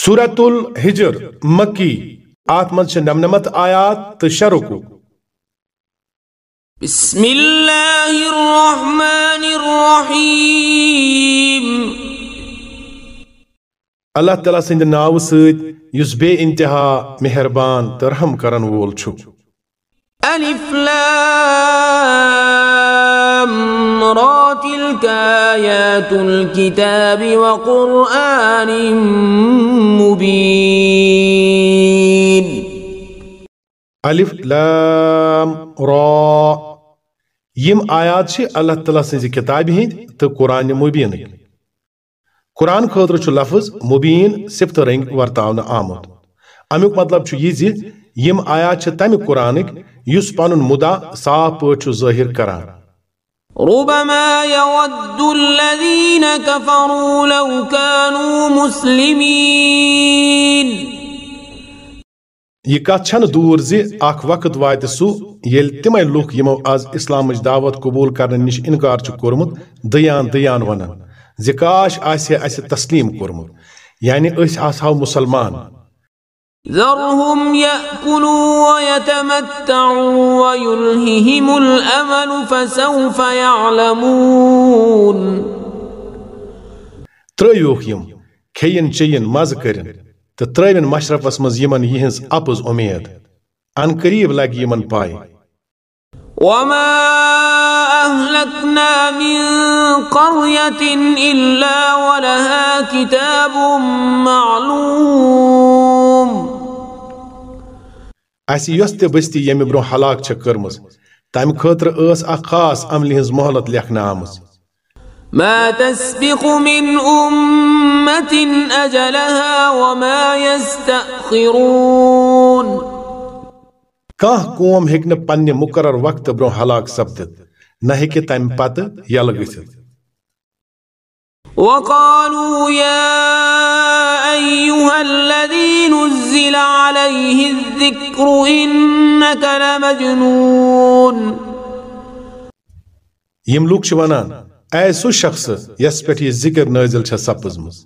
سورة الحجر مکی آت من سے نمنمت آیات تشرکو۔ بسم اللہ الرحمن الرحیم۔ اللہ تعالیٰ سند ناو سید یس بے انتہا مہربان ترحم کرن وول چھو الف لام را تلك آیات الكتاب وقرآن مبین الف لام را یم آیات چھ اللہ تعالیٰ سنزی کتاب ہند تو قرآن مبین قرآن خاطر چھ لفظ مبین صفت رنگ ورتاون آمد۔ امیک مطلب چھ یہ زی یم آیات چھ تمہ قرآنک یس پنن مدا صاف پٲٹھۍ چھُ ظٲہر کران۔ ربما يود الذين كفروا لو كانوا مسلمين. یہ کت چھن دور زی اخ وقت وات سو یل تمے لوک یمو آز اسلامچ دعوت قبول کرنے نش انکار چھ کورمت، دیان دیان ونن زی کاش آسہ اسہ تسلیم کورمت یعنی اس آسہو مسلمان۔ ذرهم يأكلوا ويتمتعوا ويلههم الأمل فسوف يعلمون. ترأيوك يم كيين چيين ماز کرين تترأيوين مشرف اسمز يمن يهنز أبز أميد. عن قريب لاغ يمن پاي وما أهلكنا من قرية إلا ولها كتاب معلوم. اسہِ یۄس تہِ بستی ییٚمہِ برٛونٛہہ ہلاک چھےٚ کٔرمٕژ۔ تمہِ خٲطرٕ ٲس اکھ خاص عملہِ ہٕنٛز مہلت لیکھنہٕ آمٕژ۔ ما تسبق من أمة أجلها وما يستأخرون۔ کانٛہہ قوم ہیٚکہِ نہٕ پننہِ مقرر وقتہٕ برٛونٛہہ ہلاک سپدِتھ۔ نہ ہیٚکہِ تمہِ پتہٕ یلہٕ گٔژھِتھ۔ وقالوا يا أيها الذي نزل عليه الذكر إنك لمجنون. یم لوک چھِ ونان اے سُہ شخص یس پٮ۪ٹھ یہِ ذکر نٲزِل چھےٚ سپٕزمٕژ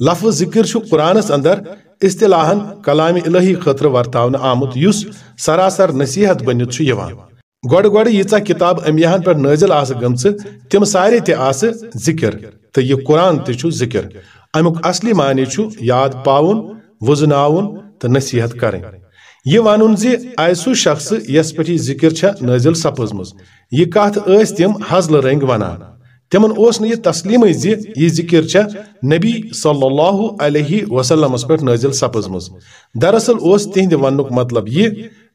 لفظ ذکر چھُ قرآنس اندر اصطلاحن کلام الہی خٲطرٕ ورتاونہٕ آمُت یُس سراسر نصیحت بٔنِتھ چھُ یِوان. گۄڈٕ گۄڈٕ ییٖژاہ کتاب أمبیاہن پٮ۪ٹھ نٲزِل آسہٕ گٔمژٕ تِم سارے تہِ آسہٕ ذکر تہٕ یہِ قرآن تہِ ذکر۔ امیُک اصلی معنی چھُ یاد پاوُن، وُزناوُن تہٕ نصیحت کرٕنۍ یہ ونن زِ آے سُہ شخص یس پٮ۪ٹھ یہِ ذکر چھےٚ نٲزِل سپٕزمٕژ یہِ کتھ ٲسۍ تِم حضلہٕ رنٛگۍ ونان تمن اوس نہٕ یہِ تسلیٖمٕے زِ یہِ ذکر چھےٚ نبی صلی اللہ علیہ وسلمس پٮ۪ٹھ نٲزِل سپٕزمٕژ دراصل اوس تِہنٛدِ وننُک مطلب یہِ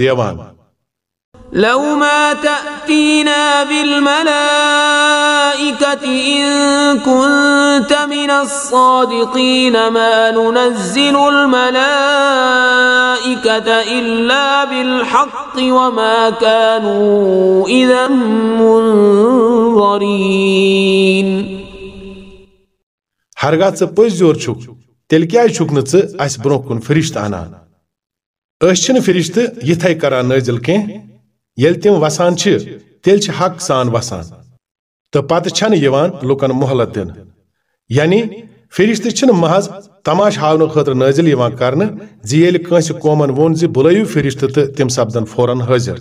دیوان لو ما تأتينا بالملائكة إن كنت من الصادقين ما ننزل الملائكة إلا بالحق وما كانوا إذا منظرين ہرگاہ ژٕ پٔزۍ زور چھُکھ تیٚلہِ کیٛازِ چھُکھ نہٕ ژٕ اَسہِ برٛونٛہہ کُن فرشتہٕ اَنان أسۍ چھِنہٕ فرشتہٕ یِتھَے کران نٲزِل کینٛہہ ییٚلہِ تِم وسان چھِ تیٚلہِ چھِ حق سان وسان تہٕ پتہٕ چھنہٕ یِوان لُکن مہلت دِنہٕ یعنی فرشتہٕ چھِنہٕ محض تماش ہاونہٕ خٲطرٕ نٲزِل یِوان کرنہٕ زِ ییٚلہِ کٲنٛسہِ قومن ووٚن زِ بُلٲیِو فرشتہٕ تہٕ تِم سپدن فوراً حٲضِر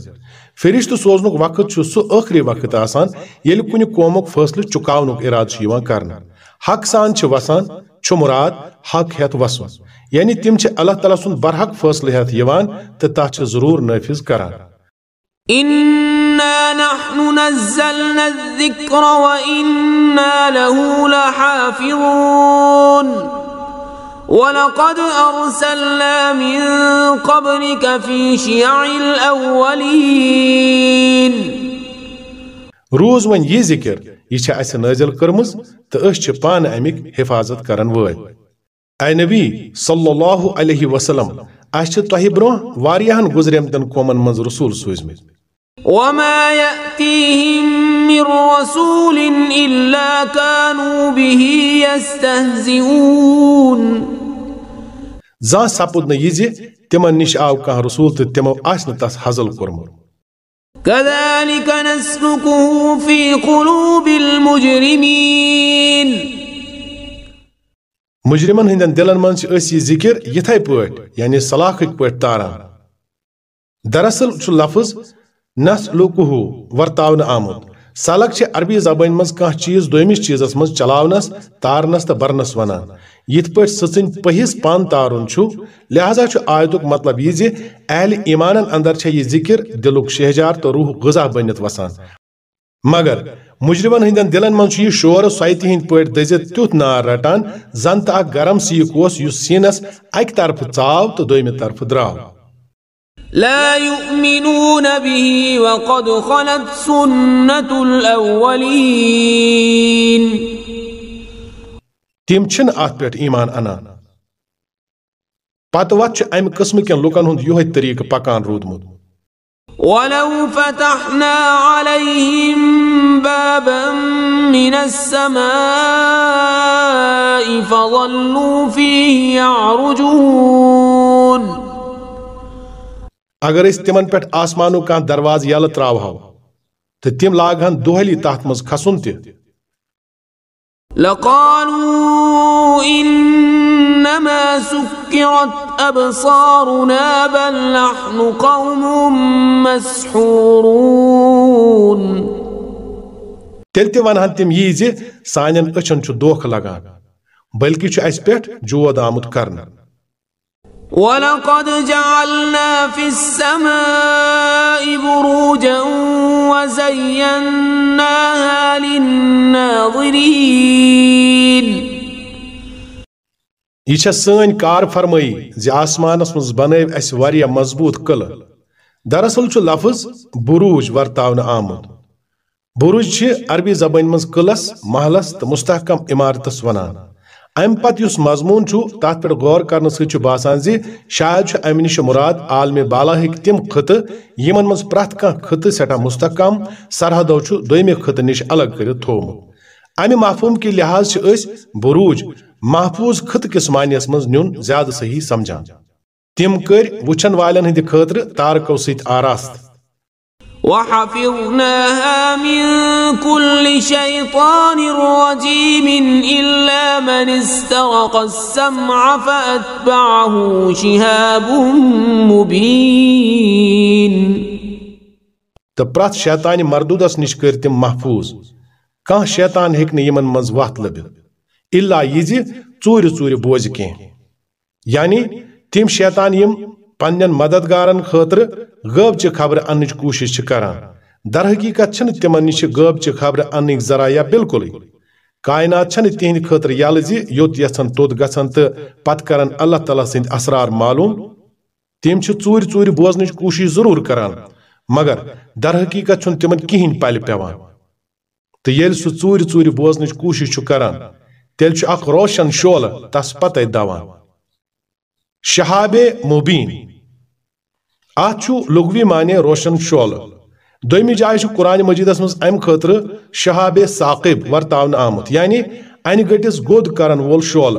فرشتہٕ سوزنُک وقت چھُ سُہ ٲخری وقت آسان ییٚلہِ کُنہِ قومُک فٲصلہٕ چُکاونُک اِرادٕ چھُ یِوان کرنہٕ حق سان وسان چھُ مُراد حق ہٮ۪تھ وسُن۔ یعنی تِم اللہ تعالیٰ سُنٛد برحق فٲصلہٕ ہٮ۪تھ یِوان تتھ چھِ ضروٗر نٲفِظ کران۔ إنا نحن نزلنا الذكر وإنا له لحافظون۔ ولقد أرسلنا من قبلك في شيع الأولين۔ روز یہِ ذِکر۔ یہِ نٲزِل کٔرمٕژ تہٕ أسۍ چھِ پانہٕ اَمِکۍ حِفاظت کرن وٲلۍ۔ اے نبی صلی اللہ علیہ وسلم چھِ تۄہہِ برٛونٛہہ واریاہن گُزریمتٮ۪ن قومن منٛز رسوٗل سوٗزمٕتۍ۔ وما يأتيهم من رسول إلا كانوا به يستهزئون۔ زانٛہہ سپُد نہٕ یہِ تِمن نِش آو کانٛہہ رسوٗل تہٕ تِمو آسہِ نہٕ تس حضل کوٚرمُت۔ كذلك نسلكه في قلوب المجرمين. مجرمن ہندن دلن من چھ اس یہ ذکر یتھے پٲٹھۍ یعنی صلاحک پٲٹھۍ تاران دراصل چھ لفظ نس لوکہ ورتاونہٕ آمُت چھ عربی زبان مز کانٛہہ چیز دویمس چیزس مز چلاونس، تارنس تو برنس ونان یت پٲٹھۍ سٕژٕنۍ پہِس پن تارُن چھُ، لہذا چھُ آیتُک مطلب یہ زِ اہل ایمانن اندر چھےٚ یہ ذکر، دلُک شہجار تو روح غذا بنِتھ وسان۔ مگر مجرمن ہندین دلن من یہ شور سویتہِ ہند پٲٹھۍ دٔزِتھ تیُتھ نار رٹان، زن تہ اکھ گرم سیٖکھ اوس یُس سیٖنس اکہِ طرفہٕ ژاو تہٕ دوٚیمہِ طرفہٕ درٛاو۔ لا يؤمنون به وقد خلت سنة الأولين. تم چھن ات پہ ایمان انان۔ پتہ وت امہ قسم کن لکن ہند یہ طریقہ پکان رودمت۔ ولو فتحنا عليهم بابا من السماء فظلوا فيه يعرجون۔ اگر اس تمن پہ آسمانو کان دروازہ یل تراوہو تو تم لاگہن دہلی تحت مز کھسن تہ لقالوا إنما سكرت أبصارنا بل نحن قوم مسحورون. تیٚلہِ تہِ وَنہٕ ہَن تِم یی زِ سانٮ۪ن لَگان بلکی چو اَسہِ پٮ۪ٹھ جود آمُت کرنہٕ ولقد جعلنا في السماء بروجا وزيناها للناظرين یہ سن کار فرمائی زی آسمانس مز بنو اس واریاہ مضبوط قلعہ دراصل چھ لفظ بروج ورتاون آمد بروج چھ عربی زبان مز قلعس محلس تو مستحکم عمارتس ونان۔ ام پت اس مضمون چھو تات پر غور کرنے سے باسان زی شاید چھ نش مراد عالم بالا ہک تم خط یمن مز پرت کان خط سٹا مستحکم، سرحدو چھ دویم خط نش الگ کر تھوم ام مفہوم کے لحاظ چھ اس بروج، محفوظ خط کس معنیس مز نیون زیادہ صحیح سمجھان۔ تم کر وچھن والن ہند خاطر تارکو سیت آراست۔ وحفظناها من كل شيطان رجيم إلا من استرق السمع فأتبعه شهاب مبين. تو پرت شیطان مردودس نش تم محفوظ. کان شیطان ہیک یمن مز وت لبت إلا یہ ژور ژور بوز کی یعنی تم شیطان یم پنن مددگارن خاطر غب چہ خبر انچ کوشش کران۔ در حقیقت چھن تمن نش غب چہ خبر انک ذرائع بالکل کائنات چھن تہند خاطر یل زی یوت یسن توت گژھن تو پت کرن اللہ تعالی سند اسرار معلوم۔ تم چھ ژور ژور بوزنچ کوشش ضرور کران، مگر در حقیقت چھن تمن کہین پل پیوان۔ تو یل سہ ژور ژور بوزنچ کوشش چھ کران تیل چھ اخ روشن شولہ تس پتہ دوان شہاب مبین ات لغوی معنی روشن شول۔ دومی جائے قرآن مجیدس مز ام خاطر شہاب ثاقب ورتاون آمت یعنی ان گٹس گود کرن وول شول۔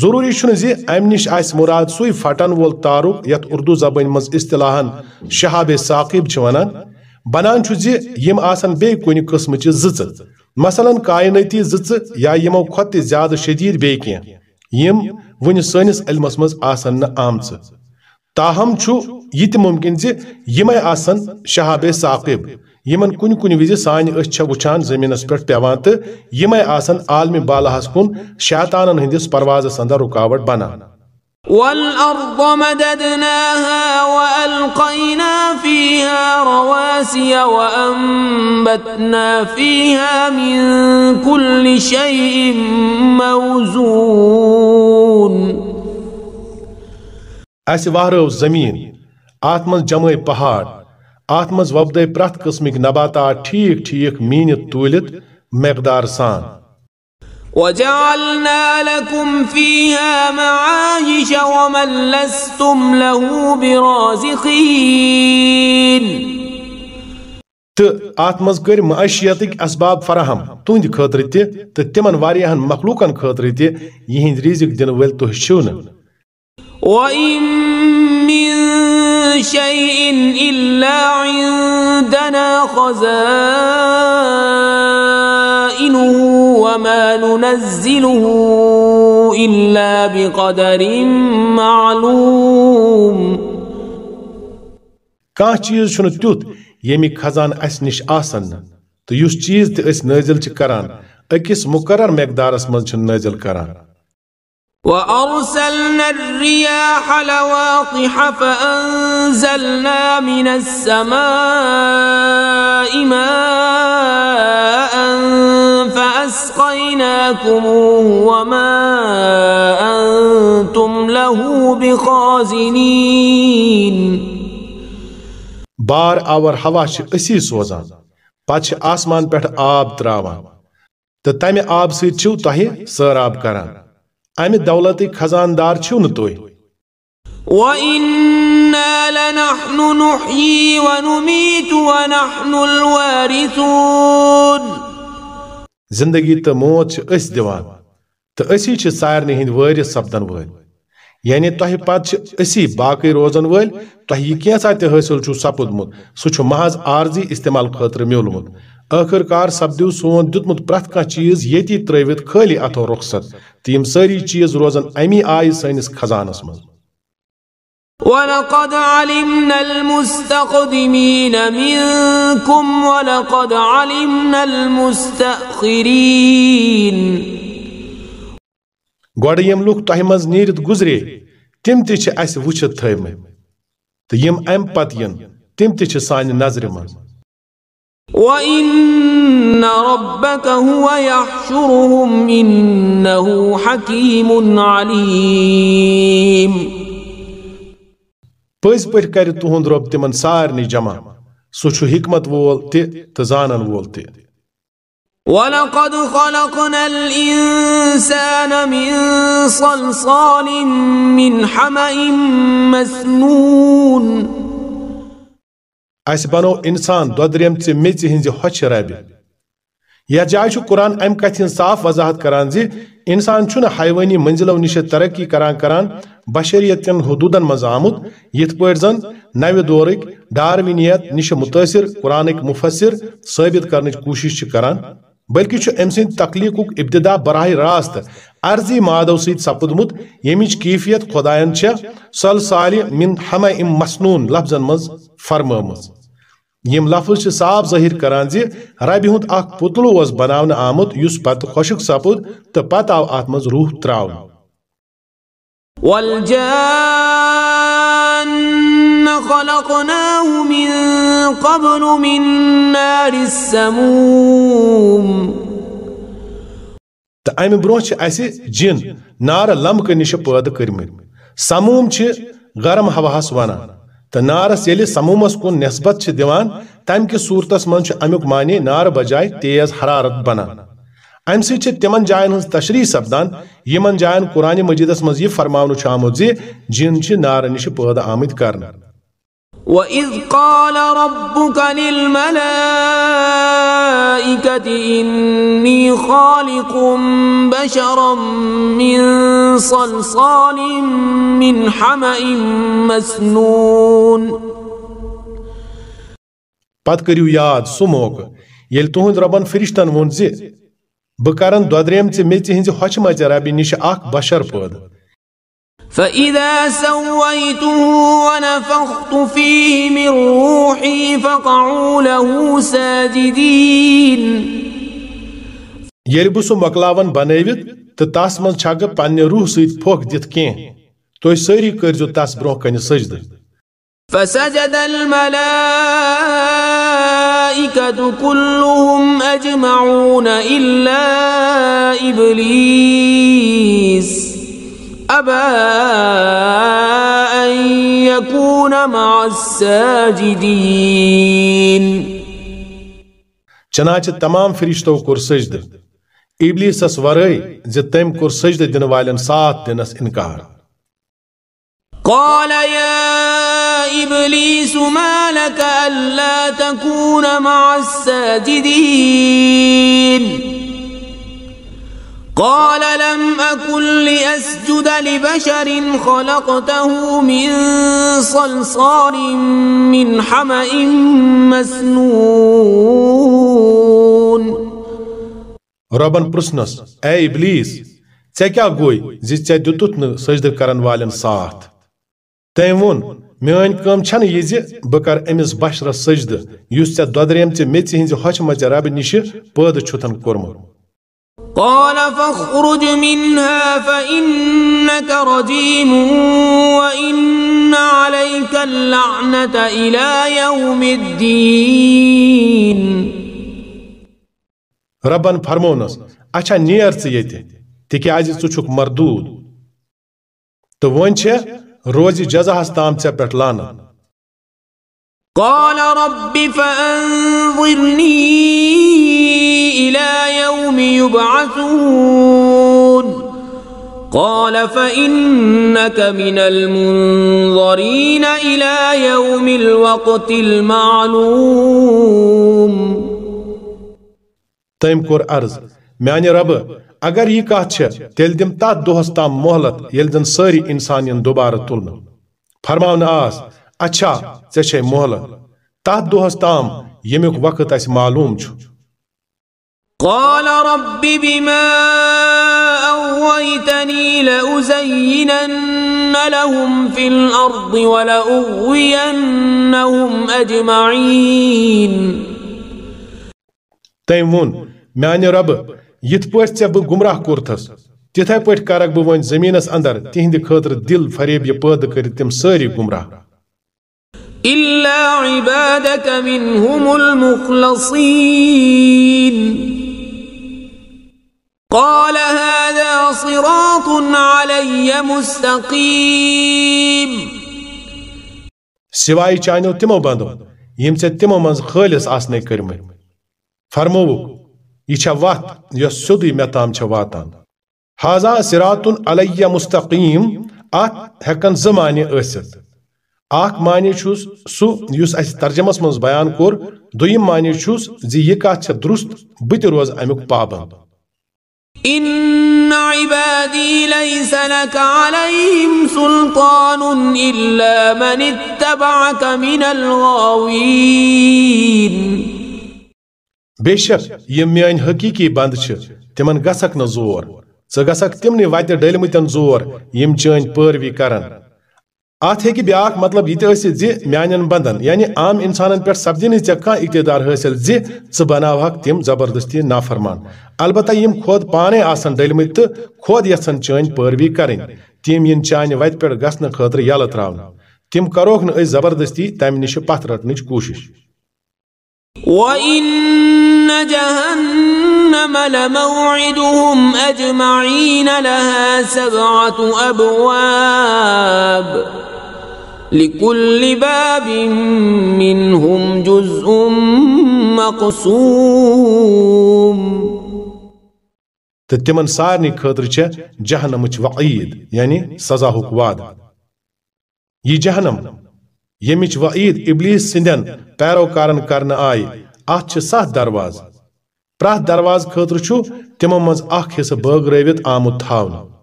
ضروری زی ام نش آس مراد سوی پھٹن وول تارک یت اردو زبان مز اصطلاحن شہاب ثاقب چھ ونان بنان زی یم آسن بے کن قسم چ زچ مثلا کائناتی زچ یا یمو کھت زیادہ شدید بے کی یم ون سنس علمس مز آسن نہ آمچ تاہم چھو یہ تہ ممکن زی یمے آسن شہاب ثاقب، یمن کن کن وز سان اچھا وچھان زمینس پہ پیوان تو یمے آسن عالم بالاہس کن شیطانن ہندس پروازس اندر رکاوٹ بنان۔ والأرض مددناها وألقينا فيها رواسي وأنبتنا فيها من كل شيء موزون۔ اس وہرو زمین آت من جمع پہاڑ آت من وبدے پرت قسمک نباتات ٹھیک ٹھیک مینت تولت مقدار سان۔ وجعلنا لكم فيها معايش ومن لستم له برازقين۔ تو ات مز کر معاشیتک اسباب فراہم تہند خاطر تہ تو تمن واریاہن مخلوقن خاطر تہ یہند رزق دن ول تہ چھو وَإِن مِّن شيء إلا عندنا خزائنه وما ننزله إلا بقدر معلوم کانٛہہ چیٖز چھُنہٕ تیُتھ ییٚمیُک خزان اَسہِ نِش آسن نہٕ تہٕ یُس چیٖز تہِ أسۍ نٲزِل چھِ کران أکِس مُقرر مقدارس منٛز چھِ نٲزِل کران وأرسلنا الرياح لواقح فأنزلنا من السماء ماء فأسقيناكموه وما أنتم له بخازنين. بار آور ہوا چھ اسی سوزان پتہ چھ آسمان پٮ۪ٹھ آب تراوان تہٕ تمہِ آب سۭتۍ چھِو تۄہہِ سٲراب کران. امہِ دولتٕکۍ خزاندار چھِو نہٕ وَإِنَّا لَنَحْنُ نُحْيِي وَنُمِيتُ وَنَحْنُ الْوَارِثُونَ زندگی تہٕ موت چھِ أسۍ دِوان تہٕ أسی چھِ سارنٕے ہٕنٛدۍ وٲرث سپدن وٲلۍ یعنی تہ پتہ اسی باقی روزن ول تہ یہ کینسا تہ حاصل چھو سپودمت سہ محض عارضی استعمال خاطر میولمت۔ آخر کار سپدیو سون دتمت پرت کھانا چیز یتی تروت خالی اتھو رخصت، تم ساری چیز روزن امی آئی سٲنِس خزانس منٛز۔ ولقد علمنا المستقدمين منكم ولقد علمنا المستأخرين گۄڈٕ یِم لُکھ تۄہہِ منٛز نیٖرِتھ گُزرے تِم تہِ چھِ اَسہِ وٕچھِتھ تھٲومٕتۍ۔ تہٕ یِم اَمہِ پتہٕ یِن تِم تہِ چھِ سانہِ نظرِ منٛز۔ وَإِنَّ رَبَّكَ هُوَ يَحْشُرُهُمْ إِنَّهُ حَكِيمٌ عَلِيمٌ۔ پٔزۍ پٲٹھۍ کَرِ تُہُنٛد رۄب تِمن سارنٕے جمع سُہ چھُ حکمت وول تہِ تہٕ زانن وول تہِ۔ ولقد خلقنا الإنسان من صلصال من حمأ مسنون أس بانو إنسان دودريم ميتي هنزي حوش رابي يا جايشو قرآن أم كتين صاف وضاحت کران زي إنسان چون حيواني منزلو نش ترقی کران کران بشریتن حدودن مزامود آمد زن نوِ دورك دارمينيات نش متاثر قرآنك مفسر ثٲبِت کرنٕچ کوٗشِش چھِ کران بلکہ ام سند تخلیق ابتدا براہ راست عرضی مادو ست سپدمت یمچ کیفیت خدائن سلسال من ہم ام مسنون لفظن مز فرمم یم لفظ صاف ظاہر کران زی ربی ہند اخ پتلو اس بناون آمت اس پت خشک سپد تو پت آو ات مز روح تراؤن والجان خلقناه من قبل من نار السموم. تو امہ برونٛہہ اسہِ جن، نار لمکہٕ نِش پٲدٕ کٔرمٕتۍ۔ سموم چھِ گرم ہواہس ونان۔ تہٕ نارس ییٚلہِ سمومس کُن نسبت چھِ دِوان تمہِ کِس صوٗرتس منٛز چھُ امیُک معنی نار بجاے تیز حرارت بنان۔ امہ سۭتۍ تمن جاین ہٕنٛز تشریح سپدان۔ یمن جاین قرآن مجیدس منٛز یہِ فرماونہٕ چھُ آمُت زِ جن نار نِش پٲدٕ آمٕتۍ کرنہٕ۔ وَإِذْ قَالَ رَبُّكَ لِلْمَلَائِكَةِ إِنِّي خَالِقٌ بَشَرًا مِّن صَلْصَالٍ مِّنْ حَمَإٍ مَّسْنُونٍ پتہٕ کٔرِو یاد سُہ موقعہٕ ییٚلہِ تُہُنٛد رۄبن فرشتن ووٚن زِ بہٕ کرن دۄدریمژِ میژِ ہٕنٛزِ ہۄچھِ مژِ ربہِ نِش بشر پٲدٕ۔ فإذا سويته ونفخت فيه من روحي فقعوا له ساجدين. ییٚلہِ بہٕ سُہ مۄکلاون بنٲوِتھ تہٕ تس منٛز چھکہٕ پننہِ روح سۭتۍ پھۄکھ دِتھ کینٛہہ تُہۍ سٲری کٔرزِو تس برونٛہہ کنہِ سجدٕ فسجد الملائكة كلهم أجمعون إلا إبليس. أبى أن يكون مع الساجدين. چنانچہ تمام فرشتو کور سجدٕ ابلیسس ورٲے زِ تٔمۍ کوٚر سجدٕ دِنہٕ والٮ۪ن ساتھ دِنس انکار. قال يا إبليس ما لك ألا تكون مع الساجدين. قال لم أكن لأسجد لبشر خلقته من صلصال من حمأ مسنون. ربن پرسنس، اے ابلیس، ژے کیا گوی زِ ژے دِتُتھ نہٕ سجدٕ کرن والٮ۪ن ساتھ؟ تٔمۍ ووٚن، میٲنۍ کٲم چھنہٕ یہِ زِ بہٕ کر أمِس بشرس سجدٕ، یُس ژےٚ دۄدریمژِ میژِ ہٕنزِ ہۄچھِ مژِ ربہِ نِشہِ پٲدٕ چھُتھن کوٚرمُت۔ قال فاخرج منها فإنك رجيم وإن عليك اللعنة إلى يوم الدين. ربن فرمونس اچھا نیر ژٕ ییٚتہِ تِکیازِ ژٕ چھُکھ مردوٗد. تہٕ وۄنۍ چھےٚ روزِ جزاہس تام ژےٚ پٮ۪ٹھ لانت قال رب فأنظرني إلى يوم يبعثون. قال فإنك من المنظرين إلى يوم الوقت المعلوم. تٔمۍ کوٚر عرض میانہِ ربہٕ اگر یہ کتھ چھےٚ تیٚلہِ دِم تتھ دۄہس تام مۄہلت ییٚلہِ زن سٲری انسان یِن دُبارٕ تُلنہٕ آس اچھا ژےٚ چھے مۄہلت تتھ دۄہس تام ییٚمیُک وقت اسہِ معلوم چھُ قال رب بما أغويتني لأزينن لهم في الأرض ولأغوينهم أجمعين. تٔمۍ ووٚن میانہِ ربہٕ یِتھ پٲٹھۍ ژےٚ بہٕ گمراہ کوٚرتھس تِتھے پٲٹھۍ کرکھ بہٕ وۄنۍ زٔمیٖنس أندر تِہنٛدِ خٲطرٕ دل فریب یہِ پٲدٕ کٔرِتھ تِم سٲری گمراہ إلا عبادك منهم المخلصين. قال هذا صراط علي مستقيم. سوائے چانیو تمو بندو، یم ژےٚ تمو منٛز خٲلص آسنے کٔرمٕتۍ فرمووُکھ یہ چھا وتھ یۄس سیوٚدُے مےٚ تام چھےٚ واتان۔ حاضا صراطن علیہ مستقیم اتھ ہٮ۪کن زٕ معنی ٲسِتھ اکھ معنی چھُس سُہ یُس اَسہِ ترجمس منٛز بیان کوٚر۔ دوٚیِم معنی چھُس زِ یہِ کتھ چھےٚ درُست بہٕ تہِ روزٕ امیُک پابنٛد۔ إن عبادي ليس لك عليهم سلطان إلا من اتبعك من الغاوين. یِم میٲنۍ حقیٖقی بنٛد تِمن گژھکھ نہٕ زور۔ ژٕ گژھکھ تِمنٕے زور یِم چٲنۍ پٲروی اتھ ہیٚکہِ بیاکھ مطلب یہِ تہِ ٲسِتھ زِ میانٮ۪ن بندن۔ یعنی عام انسانن پٮ۪ٹھ سپدِ نہٕ ژےٚ کانٛہہ اقتدار حٲصِل زِ ژٕ بناوہکھ تِم زبردستی نافرمان۔ البتہ یِم خۄد پانے آسن ڈٔلمٕتۍ تہٕ خۄد یژھن چٲنۍ پٲروی کرٕنۍ تِم یِن چانہِ وتہِ پٮ۪ٹھ گژھنہٕ خٲطرٕ یلہٕ تراونہٕ تِم کروکھ نہٕ زبردستی تمہِ نِش پتھ رٹنٕچ کوٗشش۔ وإن جهنم لموعدهم أجمعين لها سبعة أبواب لكل باب منهم جزء مقسوم تہٕ تِمن سارنٕے خٲطرٕ چھےٚ جہنمٕچ وعیٖد یعنی سزا سزاہُک وعدٕ۔ یہِ جہنم، ییٚمِچ وعیٖد ابلیس سٕنٛدٮ۪ن پیروکارن کرنہٕ آیہِ، اتھ چھِ ستھ درواز۔ پرٛٮ۪تھ درواز خٲطرٕ چھُ تِمو منٛز اکھ حصہٕ بٲگرٲوِتھ آمُت تھاونہٕ۔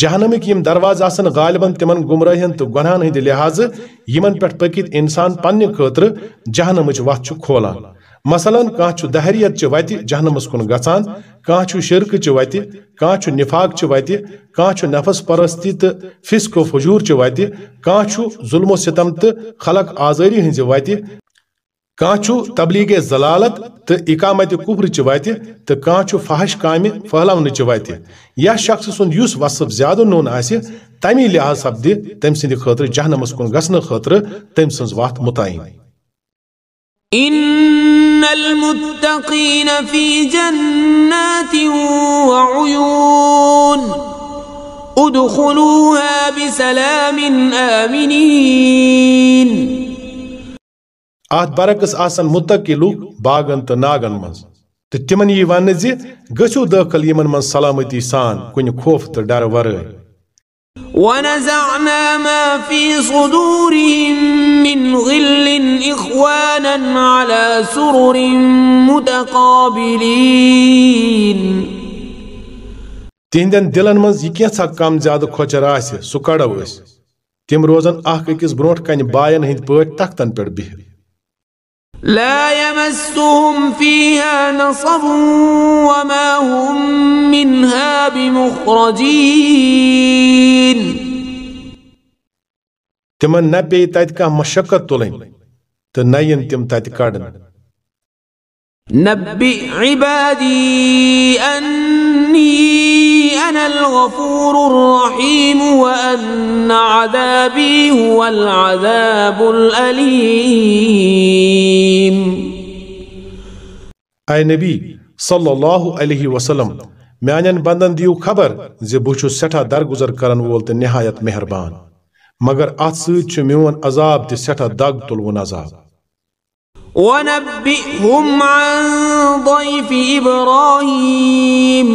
جہنمٕکۍ یِم درواز آسن غالبن تِمن گمرٲہین تہٕ گۄنہن ہٕنٛدِ لحاظہٕ یِمن پٮ۪ٹھ پٔکِتھ انسان پننہِ خٲطرٕ جہنمٕچ وتھ چھُ کھولان مثلاً کانٛہہ چھُ دہریت چہِ وتہِ جہنمس کُن گژھان کانٛہہ چھُ شرکہٕ چہِ وتہِ کانٛہہ چھُ نفاق چہِ وتہِ کانٛہہ چھُ نفس پرستی تہٕ فسق و فجوٗر چہِ وتہِ کانٛہہ چھُ ظلم و ستم تہٕ خلق آزٲری ہٕنٛزِ وتہِ کانٛہہ چھُ تبلیغ ضلالت تہٕ اقامت کُفرٕ چہِ وتہِ تہٕ کانٛہہ چھُ فحش کامہِ پھٔہلاونہٕ چہِ وتہِ یتھ شخص سُنٛد یُس وصف زیادٕ نوٚن آسہِ تمی لحاظ سپدِ تٔمۍ سٕنٛدِ خٲطرٕ جہنمس کُن گژھنہٕ خٲطرٕ تٔمۍ سٕنٛز وتھ متعین۔ إن المتقين في جنات وعيون ادخلوها بسلام آمنين۔ اتھ برعکس آسن متقی لوٗکھ باغن تہٕ ناگن منٛز. تہٕ تِمن یی وننہٕ زِ گٔژھِو دٲخل یِمن منٛز سلامتی سان کُنہِ خوف تہٕ ڈرٕ ورٲے ونزعنا ما في صدورهم من غل إخوانا على سرر متقابلين۔ تہندین دلن مز یہ کینسا کم زیادہ کھوچر آس سہ کڑو تم روزن اخ اکس بروٹ کن باین ہند پٲٹھۍ تختن پہ بہت لا يمسهم فيها نصب وما هم منها بمخرجين. تمن نبي تتكا مشقت تلين تنين تم تتكاڑن نبئ عبادي أني أنا الغفور الرحيم وأن عذابي هو العذاب الأليم. اے نبی صلی اللہ علیہ وسلم میانن بندن دیو خبر زِ بہٕ چھُس سٮ۪ٹھاہ درگُزر کرن وول تہٕ نہایت مہربان مگر اتھ سۭتۍ چھُ میون عذاب تہِ سٮ۪ٹھاہ دگ تُلوُن عذاب. ونبئهم عن ضيف إبراهيم.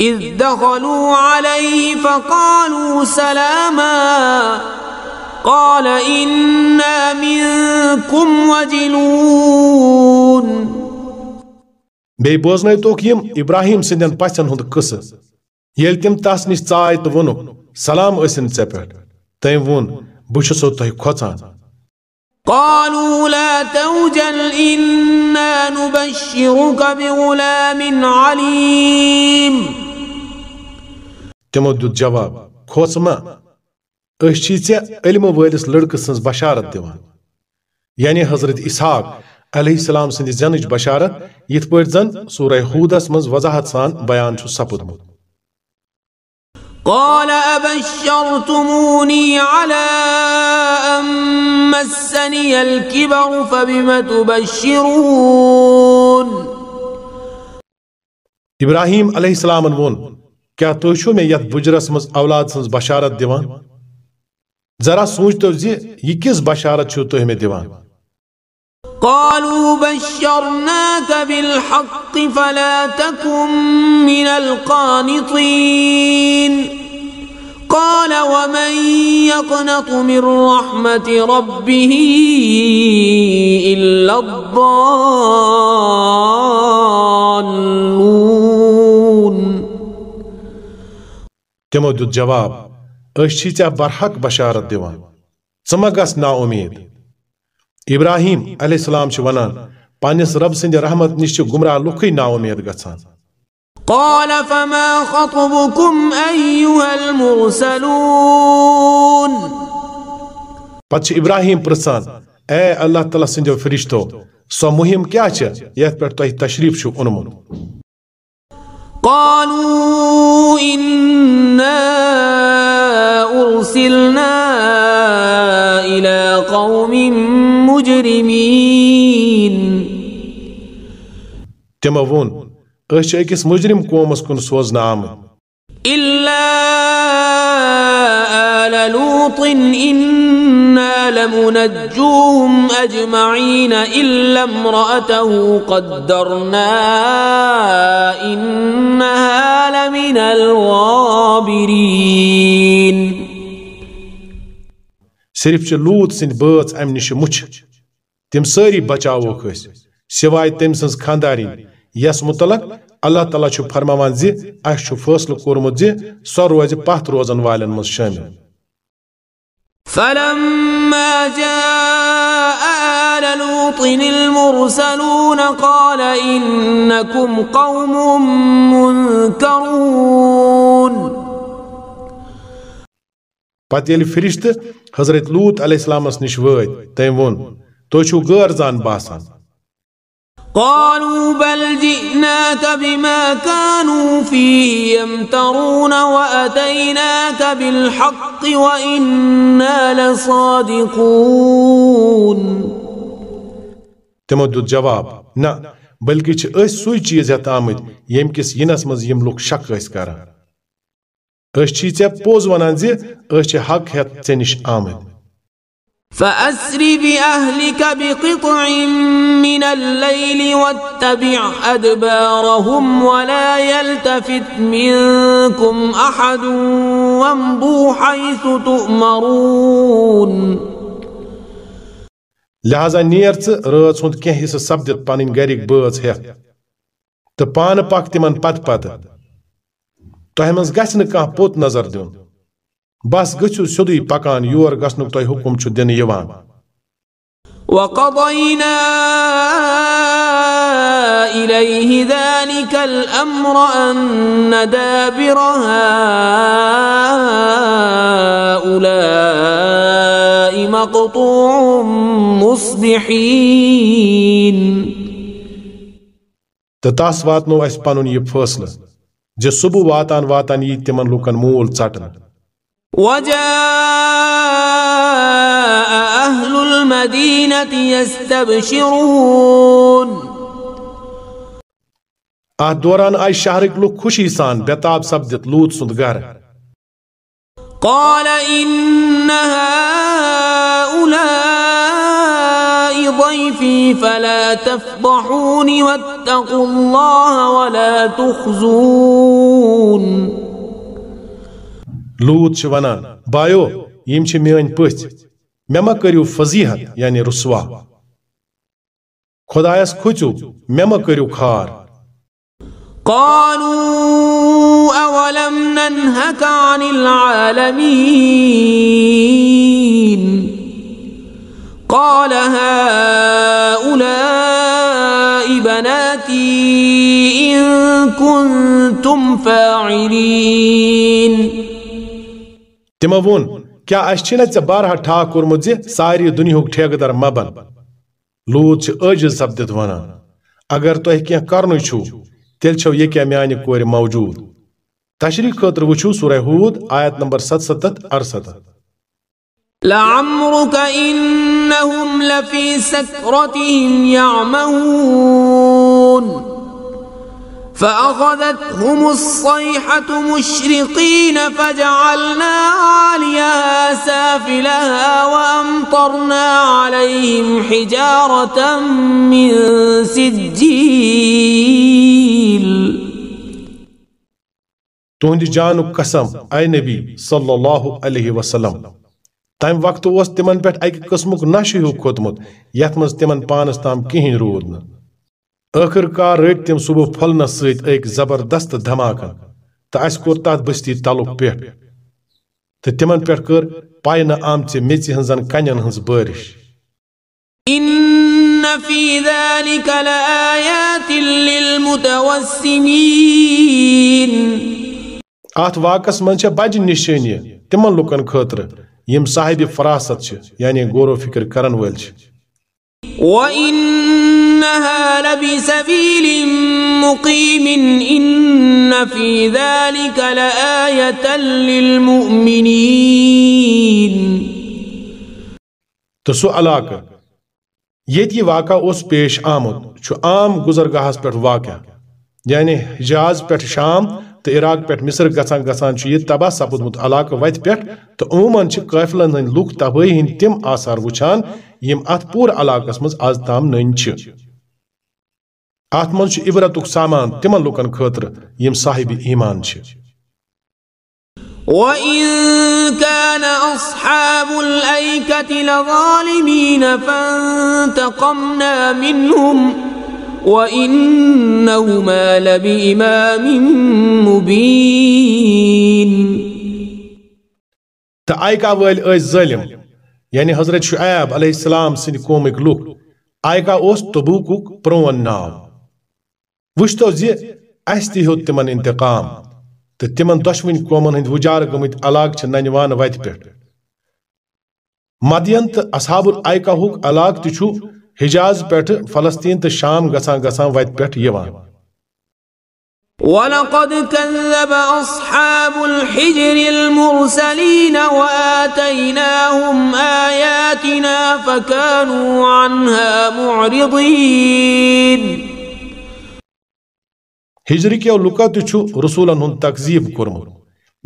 إذ دخلوا عليه فقالوا سلاما. قال إنا منكم وجلون. بی بوزنائی توک یم ابراہیم سندین پچن ہند قصہ یل تم تس نش ژائے تو ونک سلام ٲسِن ژےٚ پٮ۪ٹھ تٔمۍ ووٚن بہٕ چھُسو تۄہہِ کھۄژان قالوا لا توجل إنا نبشرك بغلام عليم. تمو دیت جواب. کھوژ ما أسۍ چھی ژےٚ علم وٲلِس لڑکہٕ سٕنٛز بشارت دِوان یعنی حضرت اسحاق علیہ السلام سٕنٛدِ زینٕچ بشارت یِتھ پٲٹھۍ زن سورہ ہودس منٛز وضاحت سان بیان چھُ سپُدمُت قال أبشرتموني على أن مسني الكبر فبم تبشرون؟ ابراہیم علیہ السلام وون کیا تُہۍ چھو مےٚ یتھ بُجرس منٛز اولاد سٕنٛز بشارت دِوان ذرا سوٗنٛچتو زِ جی، یہِ کِژھ بشارت چھو تُہۍ مےٚ دِوان قالوا بشرناك بالحق فلا تكن من القانطين. قال ومن يقنط من رحمة ربه إلا الضالون. تمو الجواب أشتي برحق بشارة ديوان ثم نا أميد ابراہیم علیہ السلام چھ ونان پانس رب سند رحمت نش گمراہ لکھے نا امید گژھان. قال فما خطبكم ايها المرسلون پتہ ابراہیم پرسان اے اللہ تعالی سندو فرشتو سو مہم کیا چھ یت پر تہ تشریف چھو اونمون قالوا إنا أرسلنا إلى قوم مجرمين. تموون أشيكس مجرم قومس كن سوزنا إلا آل لوط إنا لمنجوهم أجمعين إلا امرأته قدرنا إنها لمن الغابرين. صرف چھِ لوٗت سٕنٛدۍ بٲژ امہِ نِش مُچھ تِم سٲری بچاووکھ أسۍ سوائے تٔمۍ سٕنٛز خاندارِنۍ یس متعلق اللہ تعالیٰ چھُ فرماوان زِ اَسہِ چھُ فٲصلہٕ کوٚرمُت زِ سۄ روزِ پتھ روزن والٮ۪ن منٛز شٲمِل فلما جاء آل لوط المرسلون قال إنكم قوم منكرون. پتہٕ ییٚلہِ فرشتہٕ حضرت لوٗت علیہ السلامس نِش وٲتۍ تٔمۍ ووٚن تُہۍ چھِو غٲر زان باسان قالوا بل جئناك بما كانوا فيه يمترون وأتيناك بالحق وإنا لصادقون. تمو دیت جواب نہ بلکہ چھ أسۍ سُے چیٖز ہٮ۪تھ آمٕتۍ ییٚمہِ کِس یِنس منٛز یِم لُکھ شک ٲسۍ کران أسۍ چھی ژےٚ پوٚز ونان زِ أسۍ چھِ حق ہٮ۪تھ ژےٚ نِش آمٕتۍ فأسر بأهلك بقطع من الليل واتبع أدبارهم ولا يلتفت منكم أحد وامضوا حيث تؤمرون. لہذا نیر ژٕ رٲژ ہُنٛد کینٛہہ حصہٕ سپدِتھ پنٕنۍ گرِکۍ بٲژ ہٮ۪تھ تہٕ پانہٕ پک تِمن پتہٕ پتہٕ تۄہہِ منٛز گژھِ نہٕ پوٚت نظر دیُن بس گٔژھِو سیوٚدُے پکان یور گژھنُک تۄہہِ حُکم چھُ دِنہٕ یِوان. وقضينا إليه ذلك الأمر أن دابر هؤلاء مقطوع مصبحين تہٕ تس واتنو اَسہِ پنُن یہِ فٲصلہٕ زِ صُبح واتان واتان یی تِمن مول ژٹنہٕ وجاء أهل المدينة يستبشرون. اتھ دوران آیہِ شہرٕکۍ لُکھ خوشی سان بےتاب سپدِتھ لوٗت سُنٛد گرٕ قال إن هؤلاء ضيفي فلا تفضحوني واتقوا الله ولا تخزون. لوٗت چھِ ونان بایو یِم چھِ میٲنۍ پٔژھۍ مےٚ ما کٔرِو فضیحت یعنی رسوا۔ خۄدایس کھوٗژِو مےٚ ما کٔرِو کھار۔ قالوا أولم ننهك عن العالمين؟ قال هؤلاء بناتي إن كنتم فاعلين. تِمو ووٚن کیٛاہ اَسہِ چھِنا ژےٚ بارہا ٹھاک کوٚرمُت زِ ساری دُنیہُک ٹھیکہٕ مہ بن لوٗت چھِ عٲجِز سپدِتھ ونان اگر تۄہہِ کینٛہہ کرنُے چھُو تیٚلہِ چھو یہِ کیٛاہ میانہِ کورِ موجوٗد۔ تشریح خٲطرٕ وٕچھو سورہ ہوٗد، آیت نمبر ستستھ ارستتھ لعمرك إنهم لفي سكرتهم يعمهون فأخذتهم الصيحة مشرقين فجعلنا عاليها سافلها وأمطرنا عليهم حجارة من سجيل. تُہنٛدِ جانُک قسم، اے نبی صلی اللہ علیہ وسلم، تمہِ وقتہٕ اوس تِمن پٮ۪ٹھ اکہِ قٕسمُک نشہٕ ہیوٗ کھوٚتمُت، یتھ منٛز تِمن پانس تام کِہیٖنۍ روٗد نہٕ۔ ٲخٕر کار رٔٹۍ تِم صبح پھۄلنس سۭتۍ أکۍ زبردست دھماکن تہٕ اَسہِ کوٚر تتھ بستی تلُک پٮ۪ٹھ۔ تہٕ تِمن پٮ۪ٹھ کٔر پاینہٕ آمژِ میژِ ہٕنٛزن کنٮ۪ن ہٕنٛز بٲرِش۔ اتھ واقعس منٛز چھےٚ بجہِ نِشٲنی تِمن لُکن خٲطرٕ یِم صاحبِ فراست چھِ یعنی غور و فِکر کرن وٲلۍ چھِ۔ وإنها لبسبيل مقيم إن في ذلك لآية للمؤمنين تسو علاقة يتي واقع اس پیش آمد چو عام گزرگاہس پیٹھ واقع یعنی حجاز پیٹھ شام تہٕ عراق پٮ۪ٹھ مصر گژھان گژھان چھُ یہِ تباہ سپُدمُت علاقہٕ وتہِ پٮ۪ٹھ تہٕ عموٗماً چھِ قٲفلن ہٕنٛدۍ لُکھ تبٲہی ہٕنٛدۍ تِم آثار وٕچھان یِم اتھ پوٗرٕ علاقس منٛز آز تام نٔنۍ چھِ۔ اتھ منٛز چھُ عبرتُک سامان تِمن لُکن خٲطرٕ یِم صاحبِ ایمان چھِ۔ وإن كان أصحاب الأيكة لظالمين فانتقمنا منهم وإنهما لبإمام مبين تہٕ آیکا وٲلۍ ٲسۍ ظٲلِم یعنی حضرت شعیب علیہ السلام سٕنٛدِ قومٕکۍ لُکھ آیکا اوس تبوٗکُک پرٛون ناو وٕچھتو زِ اَسہِ تہِ ہیوٚت تِمن انتقام تہٕ تِمن دۄشوٕنۍ قومن ہٕنٛدۍ وُجار گٔمٕتۍ علاقہٕ چھِ ننہِ وانہٕ وتہِ پٮ۪ٹھ مدین تہٕ اصحاب الایکاہُک علاقہٕ تہِ چھُ حجاز پٮ۪ٹھٕ فلسطیٖن تہٕ شام گژھان گژھان وتہِ پٮ۪ٹھ یِوان۔ ولقد كذب أصحاب الحجر المرسلين وآتيناهم آياتنا فكانوا عنها معرضين۔ ہجرکیو لُکو تہِ چھُ رسوٗلن ہُنٛد تقزیٖب کوٚرمُت۔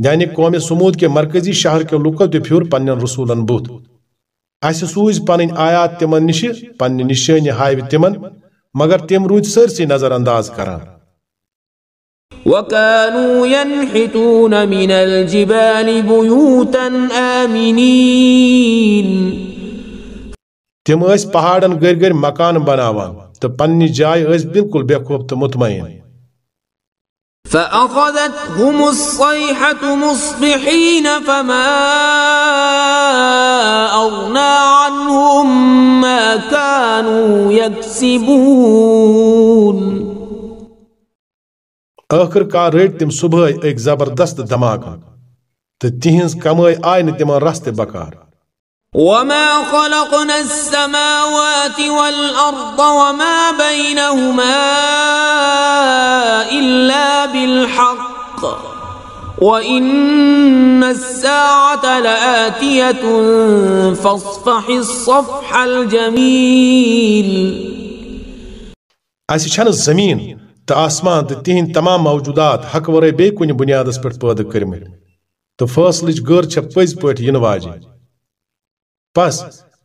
یعنی قومِ سموٗد کے مرکزی شہر کیو لُکو تہِ پھیوٗر پننٮ۪ن رسوٗلن بُتھ۔ اسہِ سوٗزۍ پنٕنۍ آیات تِمن نِشہِ پننہِ نِشٲنہِ ہاوِ تِمن مگر تِم روٗدۍ سٲرسٕے نظر انداز کران وكانوا ينحتون من الجبال بيوتا آمنين. تِم ٲسۍ پہاڑن گٔرۍ گٔرۍ مکان بناوان تہٕ پننہِ جایہِ ٲسۍ بالکل بے خوف تہٕ مطمعین فأخذتهم الصيحة مصبحين فما أغنى عنهم ما كانوا يكسبون. آخر کار رٹ تم صبح ایک زبردست دھماکہ تو تہذ کمائی آئی نہ تمن بکار۔ وما خلقنا السماوات والأرض وما بينهما إلا بالحق وإن الساعة لآتية فاصفح الصفح الجميل أسي شان الزمين تہٕ آسمان تہٕ تمام موجوٗدات حق ورٲے بيكوني بنيادس پر پٮ۪ٹھ پٲدٕ کٔرمٕتۍ فاصلش فٲصلٕچ گٔر چھےٚ پٔزۍ پٲٹھۍ پس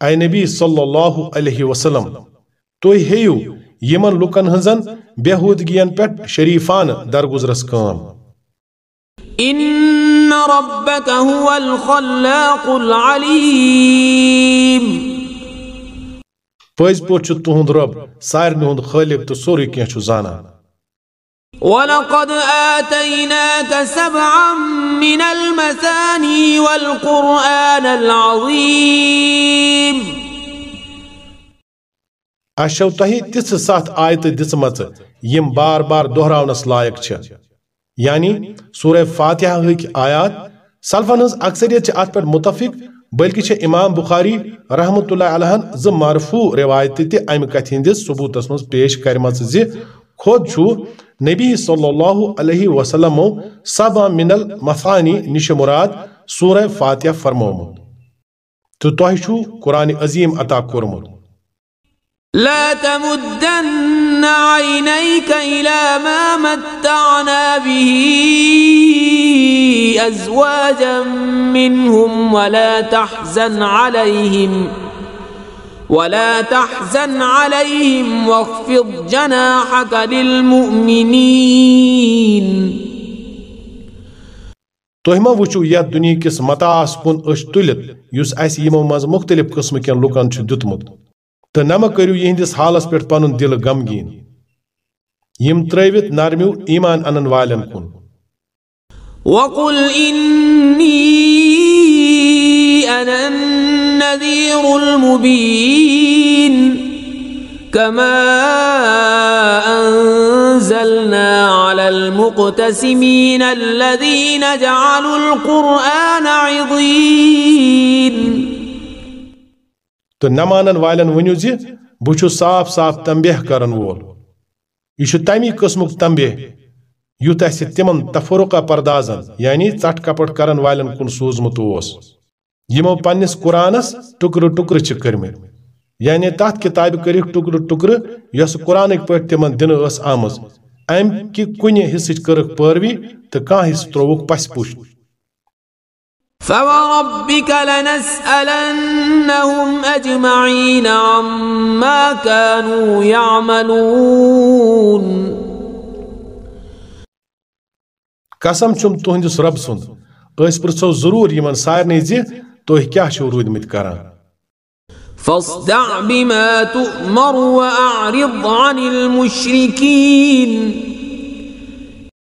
اے نبی صلی اللہ علیہ وسلم تو ہیو یمن لکن ہنزن بےحودگین پہ شریفان درگزرس کام۔ ان ربك هو الخلاق العليم پز پہ تہند رب سارن ہند خالق تو سوری کی زانان وَلَقَدْ آتَيْنَاكَ سَبْعًا مِّنَ الْمَثَانِي وَالْقُرْآنَ الْعَظِيمِ. اشو تہی تِژھ سَتھ آیتہٕ دِژمَژٕ یِم بار بار دۄہراونس لایق چھِ یعنی سورہ فاتحہ ہٕکۍ آیات سلفن ہٕنٛز اکثریت چھِ اتھ پٮ۪ٹھ مُتفق بلکہ چھِ امام بخاری رحمۃ اللہ علیہن زٕ مرفوع روایتہِ تہِ امہِ کتھِ ہٕنٛدِس ثبوٗتس منٛز پیش کرِمژٕ زِ خود چھُ نبی صلی اللہ علیہ وسلم سبا من المفانی نش مراد سورہ فاتحہ فرمومت تو تہ چھو قرآن عظیم عطا کورمت لا تمدن عينيك إلى ما متعنا به أزواجا منهم ولا تحزن عليهم ولا تحزن عليهم واخفض جناحك للمؤمنين. تُہۍ ما وٕچھِو یتھ دُنیا کِس متاعس کُن أچھ تُلِتھ یُس اَسہِ یِمو منٛز مُختٔلِف قٕسمہٕ لُکن چھُ دیُتمُت تہٕ نہ ما کٔرِو یِہنٛدِس حالس پٮ۪ٹھ پنُن دِل غمگیٖن یِم ترٛٲوِتھ نرمیو ایٖمان أنن والٮ۪ن کُن وقل إني أنا النذير المبين كما أنزلنا على المقتسمين الذين جعلوا القرآن عضين. تو نمانن والن ونیو زی بہ صاف صاف تنبیہ کرن وول. یہ تمی قسمک تنبیہ یوت اس تمن تفرقہ پردازن یعنی ژٹ کپٹ کرن والن کن سوزمت اوس یمو پنس قرآنس ٹکر ٹکر چھ کرمت یعنی تات کتاب کرک ٹکر ٹکر یس قرآنک پہ تمن دن اس آمز ام حصہ کرک پیروی تو کان حصہ تروک پس پوش فوربك لنسألنهم أجمعين عما كانوا يعملون۔ قسم چھم تہندس رب سند۔ اس پرسو ضرور یمن سارنی زی تُہۍ کیٛاہ چھِو روٗدمٕتۍ کران؟ فاصدع بما تؤمر وأعرض عن المشركين.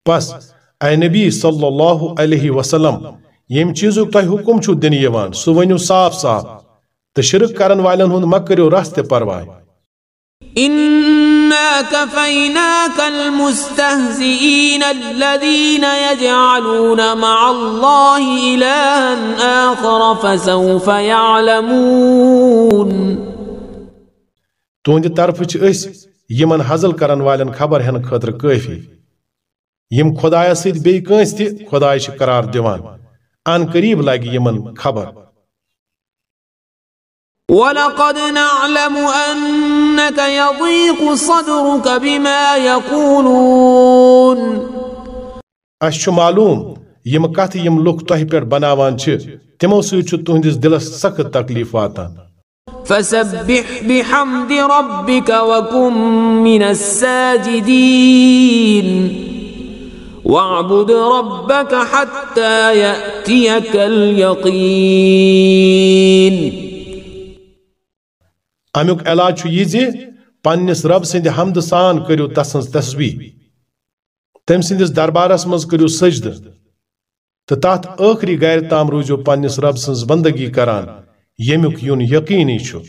پس اے نبی صلی اللہ علیہ وسلم یم چیزک تہ حکم چھو دن یوان سو ونیو صاف صاف تو شرک کرن والن ہند مکریو رست پرواہ إنا كفيناك المستهزئين الذين يجعلون مع الله إلها آخر فسوف يعلمون. تہند طرف اس یمن حضل کرن والن خبر ہن خاطر کافی یم خدایا سید بی کانس تہ خدای چھ قرار دیوان ان قریب لگی یمن خبر۔ ولقد نعلم أنك يضيق صدرك بما يقولون. اس معلوم یم کت یم لوک تہ پہ بناوان تمو ست تہندس دلس سخت تکلیف واتان فسبح بحمد ربك وكن من الساجدين. واعبد ربك حتى يأتيك اليقين. امیک علاج یہ زی پنس رب سند حمد سان کرو تسن تسبیح تم سندس دربارس مز کرو سجد تو تات آخری گیر تام روزو پنس رب سنز بندگی کران یمیک یون یقینی چھو